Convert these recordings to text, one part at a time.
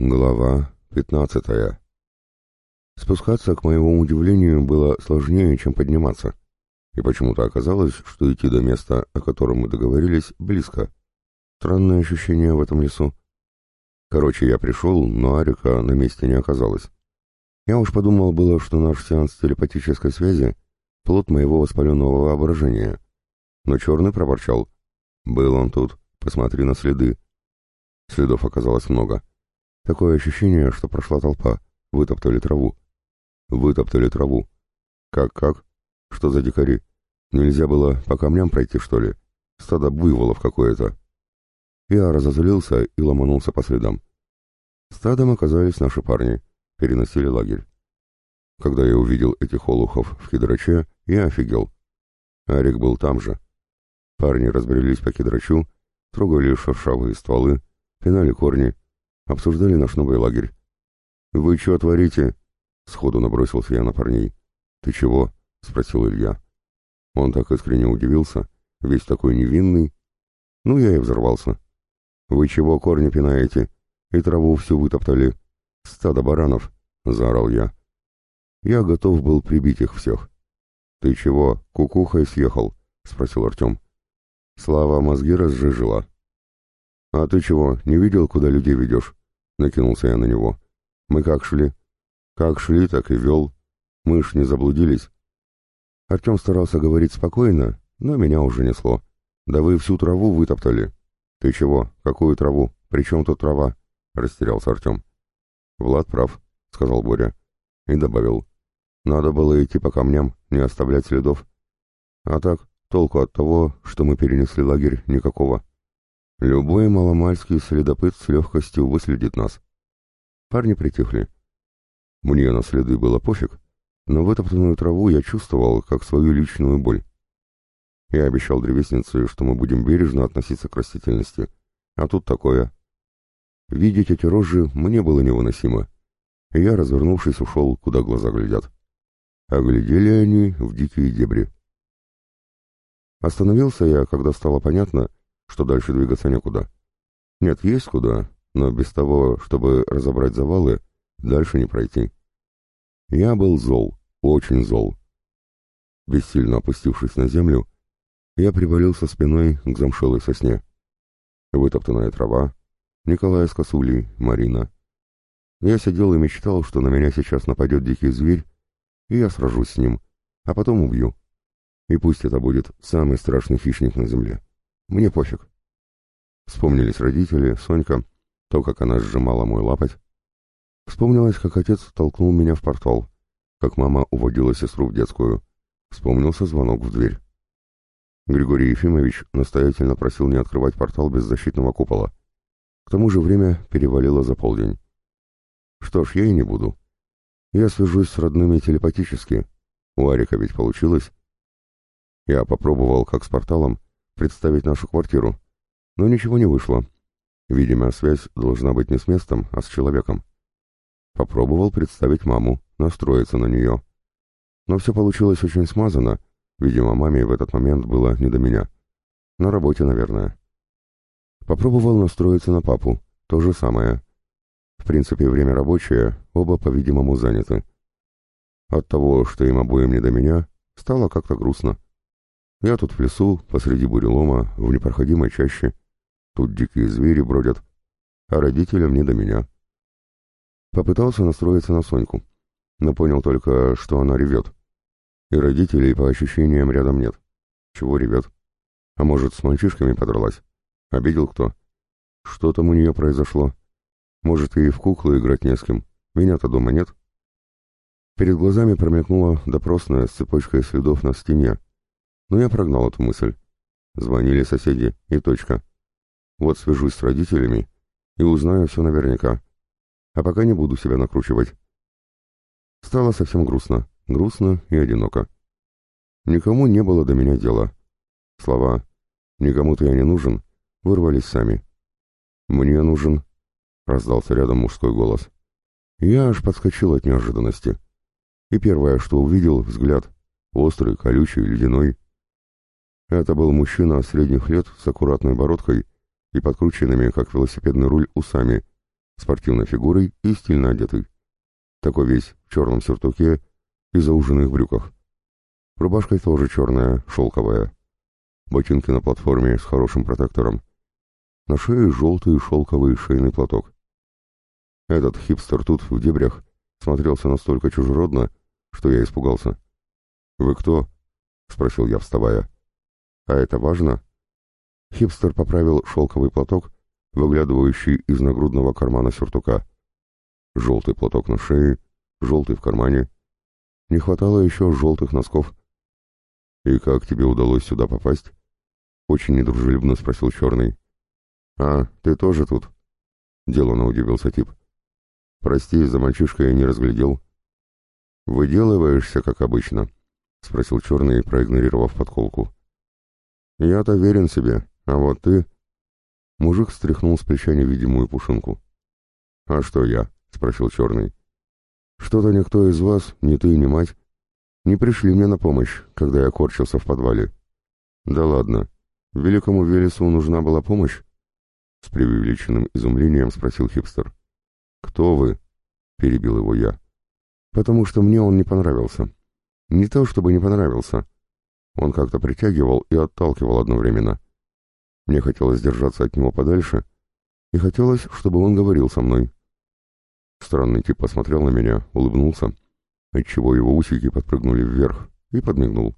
Глава 15. Спускаться, к моему удивлению, было сложнее, чем подниматься. И почему-то оказалось, что идти до места, о котором мы договорились, близко. Странное ощущение в этом лесу. Короче, я пришел, но Арика на месте не оказалось. Я уж подумал было, что наш сеанс телепатической связи — плод моего воспаленного воображения. Но Черный проворчал. «Был он тут, посмотри на следы». Следов оказалось много. Такое ощущение, что прошла толпа. Вытоптали траву. Вытоптали траву. Как-как? Что за дикари? Нельзя было по камням пройти, что ли? Стадо буйволов какое-то. Я разозлился и ломанулся по следам. Стадом оказались наши парни. Переносили лагерь. Когда я увидел этих олухов в кедраче, я офигел. Арик был там же. Парни разбрелись по кедрачу, трогали шершавые стволы, пинали корни, Обсуждали наш новый лагерь. «Вы что творите?» — сходу набросился я на парней. «Ты чего?» — спросил Илья. Он так искренне удивился, весь такой невинный. Ну, я и взорвался. «Вы чего корни пинаете? И траву всю вытоптали. Стадо баранов!» — заорал я. Я готов был прибить их всех. «Ты чего, кукухой съехал?» — спросил Артем. Слава мозги разжижила. «А ты чего, не видел, куда людей ведешь?» Накинулся я на него. Мы как шли? Как шли, так и вел. Мы ж не заблудились. Артем старался говорить спокойно, но меня уже несло. Да вы всю траву вытоптали. Ты чего? Какую траву? При чем тут трава? Растерялся Артем. Влад прав, сказал Боря. И добавил. Надо было идти по камням, не оставлять следов. А так, толку от того, что мы перенесли лагерь, никакого. Любой маломальский следопыт с легкостью выследит нас. Парни притихли. Мне на следы было пофиг, но вытоптанную траву я чувствовал как свою личную боль. Я обещал древеснице, что мы будем бережно относиться к растительности. А тут такое. Видеть эти рожи мне было невыносимо. Я, развернувшись, ушел, куда глаза глядят. А глядели они в дикие дебри. Остановился я, когда стало понятно, что дальше двигаться некуда. Нет, есть куда, но без того, чтобы разобрать завалы, дальше не пройти. Я был зол, очень зол. Бессильно опустившись на землю, я привалился спиной к замшелой сосне. Вытоптанная трава, Николай с косулей, Марина. Я сидел и мечтал, что на меня сейчас нападет дикий зверь, и я сражусь с ним, а потом убью. И пусть это будет самый страшный хищник на земле. Мне пофиг. Вспомнились родители, Сонька, то, как она сжимала мой лапоть. Вспомнилось, как отец толкнул меня в портал, как мама уводила сестру в детскую. Вспомнился звонок в дверь. Григорий Ефимович настоятельно просил не открывать портал без защитного купола. К тому же время перевалило за полдень. Что ж, я и не буду. Я свяжусь с родными телепатически. У Арика ведь получилось. Я попробовал, как с порталом, представить нашу квартиру. Но ничего не вышло. Видимо, связь должна быть не с местом, а с человеком. Попробовал представить маму, настроиться на нее. Но все получилось очень смазано. Видимо, маме в этот момент было не до меня. На работе, наверное. Попробовал настроиться на папу. То же самое. В принципе, время рабочее, оба, по-видимому, заняты. От того, что им обоим не до меня, стало как-то грустно. Я тут в лесу, посреди бурелома, в непроходимой чаще. Тут дикие звери бродят, а родителям не до меня. Попытался настроиться на Соньку, но понял только, что она ревет. И родителей, по ощущениям, рядом нет. Чего ревет? А может, с мальчишками подралась? Обидел кто? Что там у нее произошло? Может, и в куклы играть не с кем. Меня-то дома нет. Перед глазами промелькнула допросная с цепочкой следов на стене, но я прогнал эту мысль. Звонили соседи, и точка. Вот свяжусь с родителями и узнаю все наверняка. А пока не буду себя накручивать. Стало совсем грустно, грустно и одиноко. Никому не было до меня дела. Слова «никому-то я не нужен» вырвались сами. «Мне нужен», — раздался рядом мужской голос. Я аж подскочил от неожиданности. И первое, что увидел, взгляд, острый, колючий, ледяной, это был мужчина средних лет с аккуратной бородкой и подкрученными, как велосипедный руль, усами, спортивной фигурой и стильно одетый. Такой весь в черном сюртуке и зауженных брюках. Рубашка тоже черная, шелковая. Ботинки на платформе с хорошим протектором. На шее желтый шелковый шейный платок. Этот хипстер тут, в дебрях, смотрелся настолько чужеродно, что я испугался. «Вы кто?» — спросил я, вставая. «А это важно?» Хипстер поправил шелковый платок, выглядывающий из нагрудного кармана сюртука. Желтый платок на шее, желтый в кармане. Не хватало еще желтых носков. «И как тебе удалось сюда попасть?» Очень недружелюбно спросил Черный. «А, ты тоже тут?» Делано удивился тип. «Прости, за мальчишкой я не разглядел». «Выделываешься, как обычно?» Спросил Черный, проигнорировав подколку. «Я-то верен себе, а вот ты...» Мужик стряхнул с плеча невидимую пушинку. «А что я?» — спросил Черный. «Что-то никто из вас, ни ты, ни мать, не пришли мне на помощь, когда я корчился в подвале». «Да ладно. Великому Велесу нужна была помощь?» С преувеличенным изумлением спросил хипстер. «Кто вы?» — перебил его я. «Потому что мне он не понравился. Не то, чтобы не понравился. Он как-то притягивал и отталкивал одновременно. Мне хотелось держаться от него подальше, и хотелось, чтобы он говорил со мной. Странный тип посмотрел на меня, улыбнулся, отчего его усики подпрыгнули вверх, и подмигнул.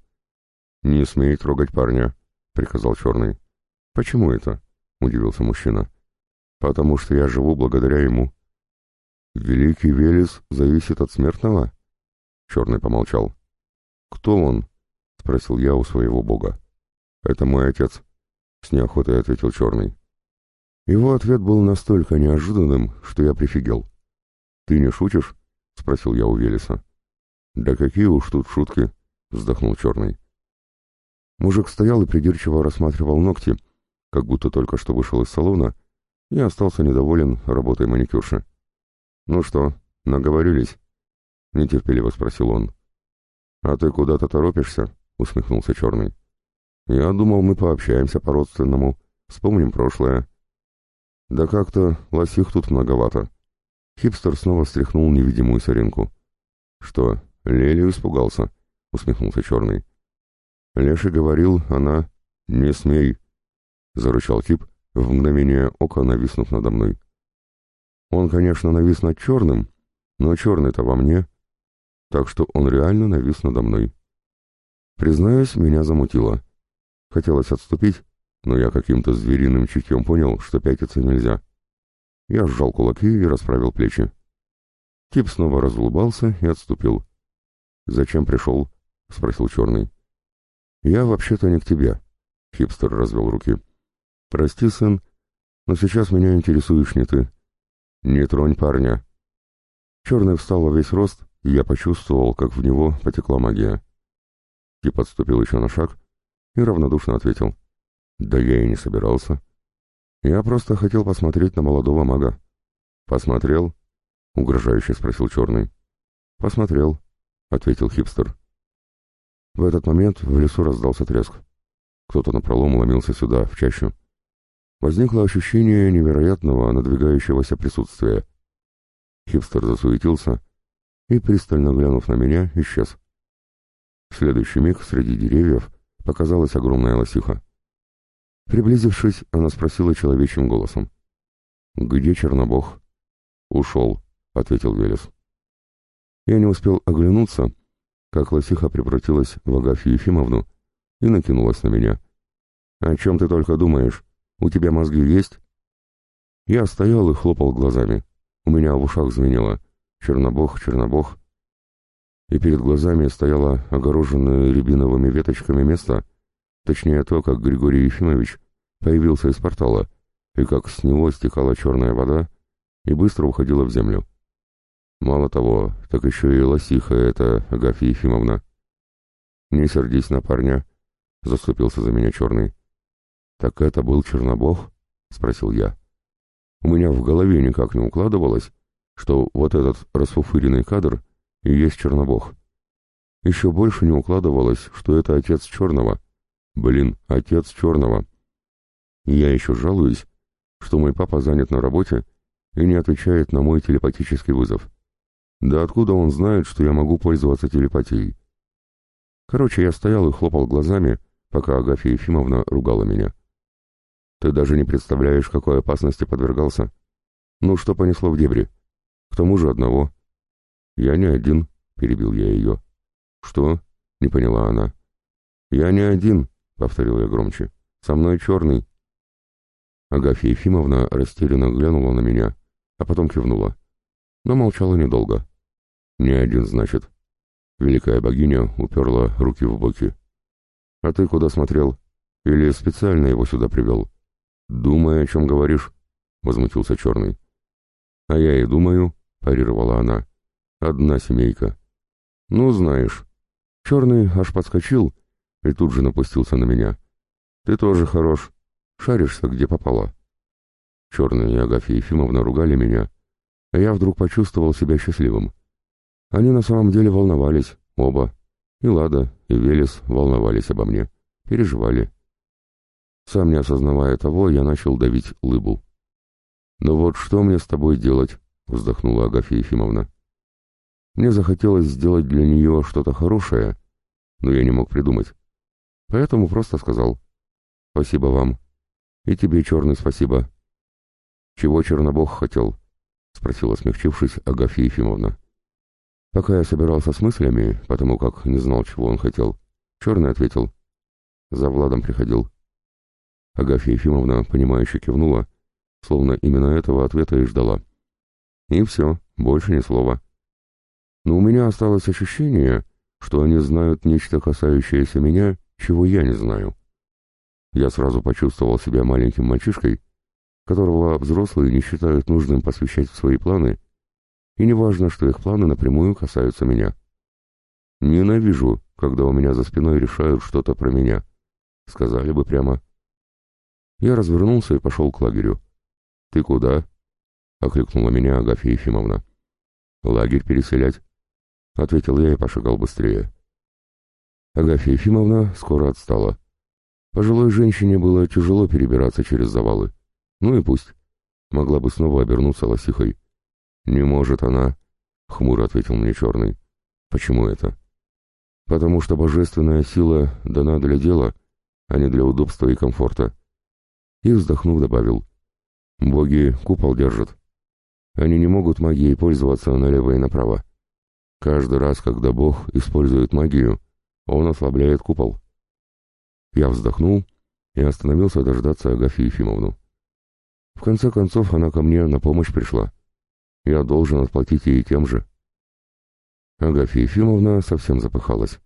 «Не смей трогать парня», — приказал Черный. «Почему это?» — удивился мужчина. «Потому что я живу благодаря ему». «Великий Велес зависит от смертного?» Черный помолчал. «Кто он?» — спросил я у своего бога. «Это мой отец», — с неохотой ответил Черный. Его ответ был настолько неожиданным, что я прифигел. «Ты не шутишь?» — спросил я у Велеса. «Да какие уж тут шутки!» — вздохнул Черный. Мужик стоял и придирчиво рассматривал ногти, как будто только что вышел из салона, и остался недоволен работой маникюрши. «Ну что, наговорились?» — нетерпеливо спросил он. «А ты куда-то торопишься?» — усмехнулся Черный. «Я думал, мы пообщаемся по-родственному, вспомним прошлое». «Да как-то лосих тут многовато», Хипстер снова стряхнул невидимую соринку. «Что, Лелию испугался?» — усмехнулся Черный. Леший говорил, она... «Не смей!» — зарычал тип, в мгновение ока нависнув надо мной. Он, конечно, навис над Черным, но Черный-то во мне, так что он реально навис надо мной. Признаюсь, меня замутило. Хотелось отступить, но я каким-то звериным чутьем понял, что пятиться нельзя. Я сжал кулаки и расправил плечи. Тип снова разулыбался и отступил. «Зачем пришел?» — спросил Черный. «Я вообще-то не к тебе», — хипстер развел руки. «Прости, сын, но сейчас меня интересуешь не ты. Не тронь парня». Черный встал во весь рост, и я почувствовал, как в него потекла магия. Тип отступил еще на шаг и равнодушно ответил. «Да я и не собирался». «Я просто хотел посмотреть на молодого мага». «Посмотрел?» — угрожающе спросил Черный. «Посмотрел», — ответил хипстер. В этот момент в лесу раздался треск. Кто-то напролом ломился сюда, в чащу. Возникло ощущение невероятного надвигающегося присутствия. Хипстер засуетился и, пристально глянув на меня, исчез. В следующий миг среди деревьев показалась огромная лосиха. Приблизившись, она спросила человечьим голосом. «Где Чернобог?» «Ушел», — ответил Велес. Я не успел оглянуться, как лосиха превратилась в Агафью Ефимовну и накинулась на меня. «О чем ты только думаешь? У тебя мозги есть?» Я стоял и хлопал глазами. У меня в ушах звенело «Чернобог, Чернобог». И перед глазами стояло огороженное рябиновыми веточками место, точнее то, как Григорий Ефимович появился из портала, и как с него стекала черная вода и быстро уходила в землю. Мало того, так еще и лосиха эта Агафья Ефимовна. «Не сердись на парня», — заступился за меня черный. «Так это был Чернобог?» — спросил я. У меня в голове никак не укладывалось, что вот этот расфуфыренный кадр и есть Чернобог. Еще больше не укладывалось, что это отец Черного — Блин, отец черного. я еще жалуюсь, что мой папа занят на работе и не отвечает на мой телепатический вызов. Да откуда он знает, что я могу пользоваться телепатией? Короче, я стоял и хлопал глазами, пока Агафья Ефимовна ругала меня. Ты даже не представляешь, какой опасности подвергался. Ну, что понесло в дебри? К тому же одного. Я не один, перебил я ее. Что? Не поняла она. Я не один, повторил я громче. Со мной черный. Агафья Ефимовна растерянно глянула на меня, а потом кивнула. Но молчала недолго. «Не один, значит». Великая богиня уперла руки в боки. «А ты куда смотрел? Или специально его сюда привел?» «Думай, о чем говоришь», — возмутился Черный. «А я и думаю», — парировала она. «Одна семейка». «Ну, знаешь». Черный аж подскочил и тут же напустился на меня. «Ты тоже хорош. Шаришься, где попало». Черный и Агафья Ефимовна ругали меня, а я вдруг почувствовал себя счастливым. Они на самом деле волновались, оба. И Лада, и Велес волновались обо мне, переживали. Сам не осознавая того, я начал давить лыбу. «Ну вот что мне с тобой делать?» — вздохнула Агафья Ефимовна. Мне захотелось сделать для нее что-то хорошее, но я не мог придумать. Поэтому просто сказал «Спасибо вам. И тебе, Черный, спасибо». «Чего Чернобог хотел?» — спросила, смягчившись, Агафья Ефимовна. Пока я собирался с мыслями, потому как не знал, чего он хотел, Черный ответил. За Владом приходил. Агафья Ефимовна, понимающе кивнула, словно именно этого ответа и ждала. И все, больше ни слова. Но у меня осталось ощущение, что они знают нечто касающееся меня, чего я не знаю. Я сразу почувствовал себя маленьким мальчишкой, которого взрослые не считают нужным посвящать в свои планы, и неважно, что их планы напрямую касаются меня. Ненавижу, когда у меня за спиной решают что-то про меня. Сказали бы прямо. Я развернулся и пошел к лагерю. «Ты куда?» — окликнула меня Агафья Ефимовна. «Лагерь переселять», — ответил я и пошагал быстрее. Агафья Ефимовна скоро отстала. Пожилой женщине было тяжело перебираться через завалы. Ну и пусть. Могла бы снова обернуться лосихой. «Не может она», — хмуро ответил мне Черный. «Почему это?» «Потому что божественная сила дана для дела, а не для удобства и комфорта». И, вздохнув, добавил. «Боги купол держат. Они не могут магией пользоваться налево и направо. Каждый раз, когда Бог использует магию, он ослабляет купол». Я вздохнул и остановился дождаться Агафью Ефимовну. В конце концов, она ко мне на помощь пришла. Я должен отплатить ей тем же. Агафья Ефимовна совсем запыхалась.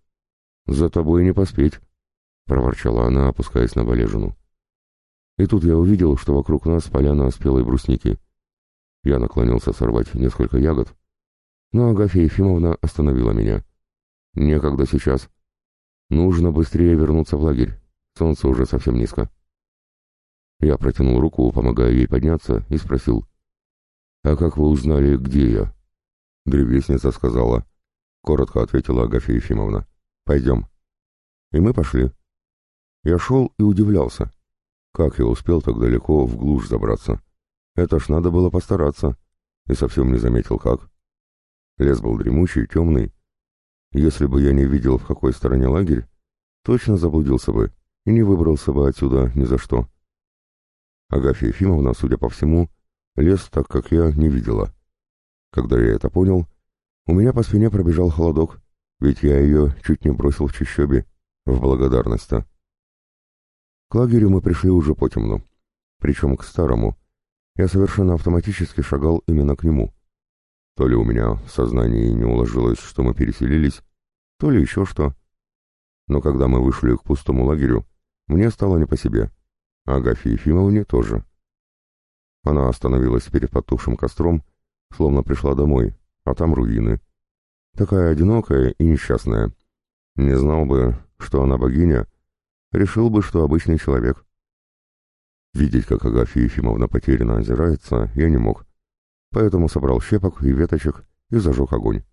«За тобой не поспеть», — проворчала она, опускаясь на валежину. И тут я увидел, что вокруг нас поляна спелой брусники. Я наклонился сорвать несколько ягод, но Агафья Ефимовна остановила меня. «Некогда сейчас. Нужно быстрее вернуться в лагерь. Солнце уже совсем низко». Я протянул руку, помогая ей подняться, и спросил. «А как вы узнали, где я?» Древесница сказала. Коротко ответила Агафья Ефимовна. «Пойдем». И мы пошли. Я шел и удивлялся. Как я успел так далеко в глушь забраться? Это ж надо было постараться. И совсем не заметил, как. Лес был дремучий, темный. Если бы я не видел, в какой стороне лагерь, точно заблудился бы и не выбрался бы отсюда ни за что. Агафья Ефимовна, судя по всему, Лес, так как я, не видела. Когда я это понял, у меня по спине пробежал холодок, ведь я ее чуть не бросил в чащобе, в благодарность-то. К лагерю мы пришли уже потемну, причем к старому. Я совершенно автоматически шагал именно к нему. То ли у меня в сознании не уложилось, что мы переселились, то ли еще что. Но когда мы вышли к пустому лагерю, мне стало не по себе. Агафье Ефимовне тоже. Она остановилась перед потухшим костром, словно пришла домой, а там руины. Такая одинокая и несчастная. Не знал бы, что она богиня, решил бы, что обычный человек. Видеть, как Агафья Ефимовна потерянно озирается, я не мог. Поэтому собрал щепок и веточек и зажег огонь.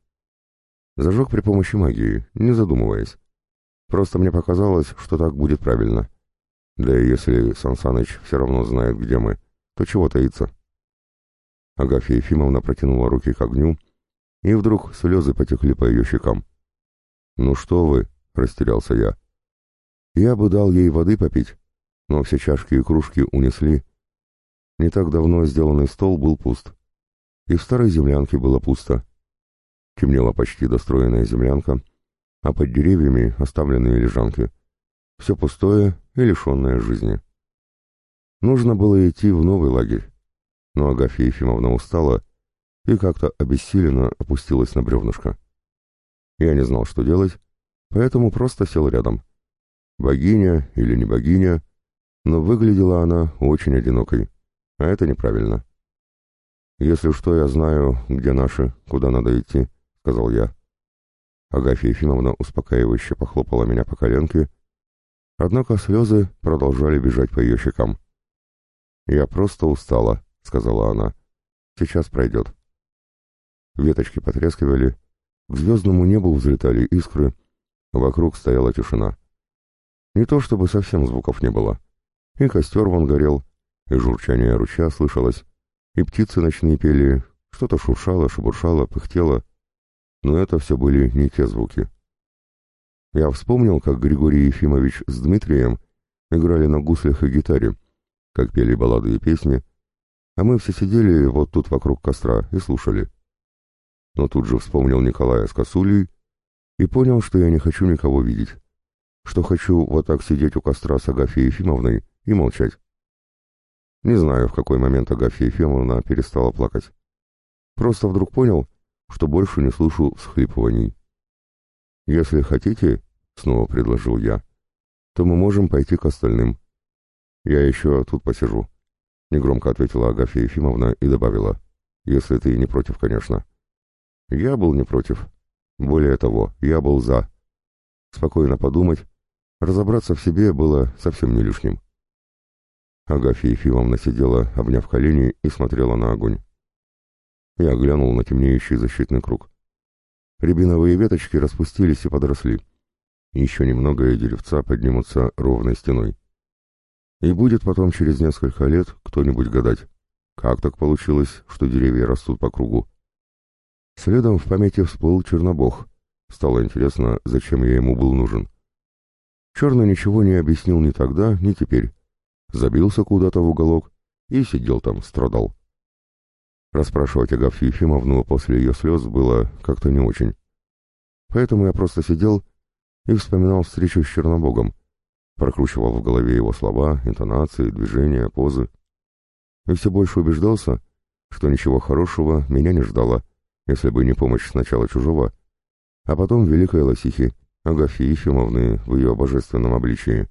Зажег при помощи магии, не задумываясь. Просто мне показалось, что так будет правильно. Да и если Сан Саныч все равно знает, где мы, то чего таиться? Агафья Ефимовна протянула руки к огню, и вдруг слезы потекли по ее щекам. «Ну что вы?» — растерялся я. Я бы дал ей воды попить, но все чашки и кружки унесли. Не так давно сделанный стол был пуст. И в старой землянке было пусто. Темнела почти достроенная землянка, а под деревьями оставленные лежанки. Все пустое и лишенное жизни. Нужно было идти в новый лагерь, но Агафья Ефимовна устала и как-то обессиленно опустилась на бревнышко. Я не знал, что делать, поэтому просто сел рядом. Богиня или не богиня, но выглядела она очень одинокой, а это неправильно. «Если что, я знаю, где наши, куда надо идти», — сказал я. Агафья Ефимовна успокаивающе похлопала меня по коленке, однако слезы продолжали бежать по ее щекам. «Я просто устала», — сказала она. «Сейчас пройдет». Веточки потрескивали, к звездному небу взлетали искры, вокруг стояла тишина. Не то чтобы совсем звуков не было. И костер вон горел, и журчание ручья слышалось, и птицы ночные пели, что-то шуршало, шебуршало, пыхтело. Но это все были не те звуки. Я вспомнил, как Григорий Ефимович с Дмитрием играли на гуслях и гитаре, как пели баллады и песни, а мы все сидели вот тут вокруг костра и слушали. Но тут же вспомнил Николая с косулей и понял, что я не хочу никого видеть, что хочу вот так сидеть у костра с Агафьей Ефимовной и молчать. Не знаю, в какой момент Агафья Ефимовна перестала плакать. Просто вдруг понял, что больше не слышу всхлипываний. «Если хотите, — снова предложил я, — то мы можем пойти к остальным. Я еще тут посижу», — негромко ответила Агафья Ефимовна и добавила, «если ты не против, конечно». Я был не против. Более того, я был за. Спокойно подумать, разобраться в себе было совсем не лишним. Агафья Ефимовна сидела, обняв колени, и смотрела на огонь. Я глянул на темнеющий защитный круг. Рябиновые веточки распустились и подросли. Еще немного, и деревца поднимутся ровной стеной. И будет потом через несколько лет кто-нибудь гадать, как так получилось, что деревья растут по кругу. Следом в памяти всплыл Чернобог. Стало интересно, зачем я ему был нужен. Черный ничего не объяснил ни тогда, ни теперь забился куда-то в уголок и сидел там, страдал. Расспрашивать Агафью Ефимовну после ее слез было как-то не очень. Поэтому я просто сидел и вспоминал встречу с Чернобогом, прокручивал в голове его слова, интонации, движения, позы. И все больше убеждался, что ничего хорошего меня не ждало, если бы не помощь сначала чужого, а потом великой лосихи, Агафьи Ефимовны в ее божественном обличии.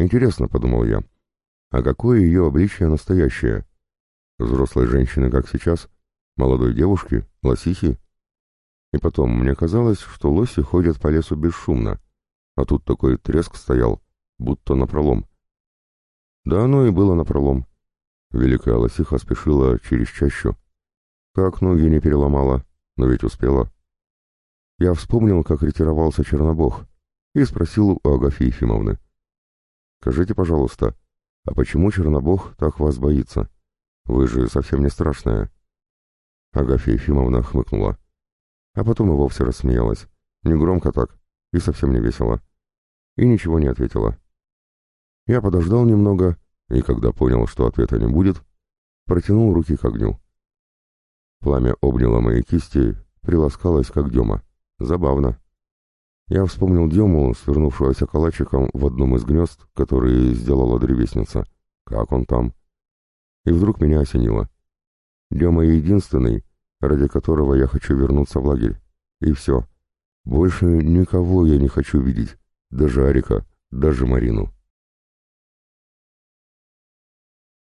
Интересно, подумал я, а какое ее обличие настоящее? Взрослой женщины, как сейчас? Молодой девушки? Лосихи? И потом, мне казалось, что лоси ходят по лесу бесшумно, а тут такой треск стоял, будто напролом. Да оно и было напролом. Великая лосиха спешила через чащу. Как ноги не переломала, но ведь успела. Я вспомнил, как ретировался Чернобог, и спросил у Агафьи Ефимовны. Скажите, пожалуйста, а почему Чернобог так вас боится? Вы же совсем не страшная. Агафья Ефимовна хмыкнула. А потом и вовсе рассмеялась. Не громко так, и совсем не весело. И ничего не ответила. Я подождал немного, и когда понял, что ответа не будет, протянул руки к огню. Пламя обняло мои кисти, приласкалось, как дема. Забавно. Я вспомнил Дему, свернувшегося калачиком в одном из гнезд, которые сделала древесница. Как он там? И вдруг меня осенило. Дема единственный, ради которого я хочу вернуться в лагерь. И все. Больше никого я не хочу видеть. Даже Арика, даже Марину.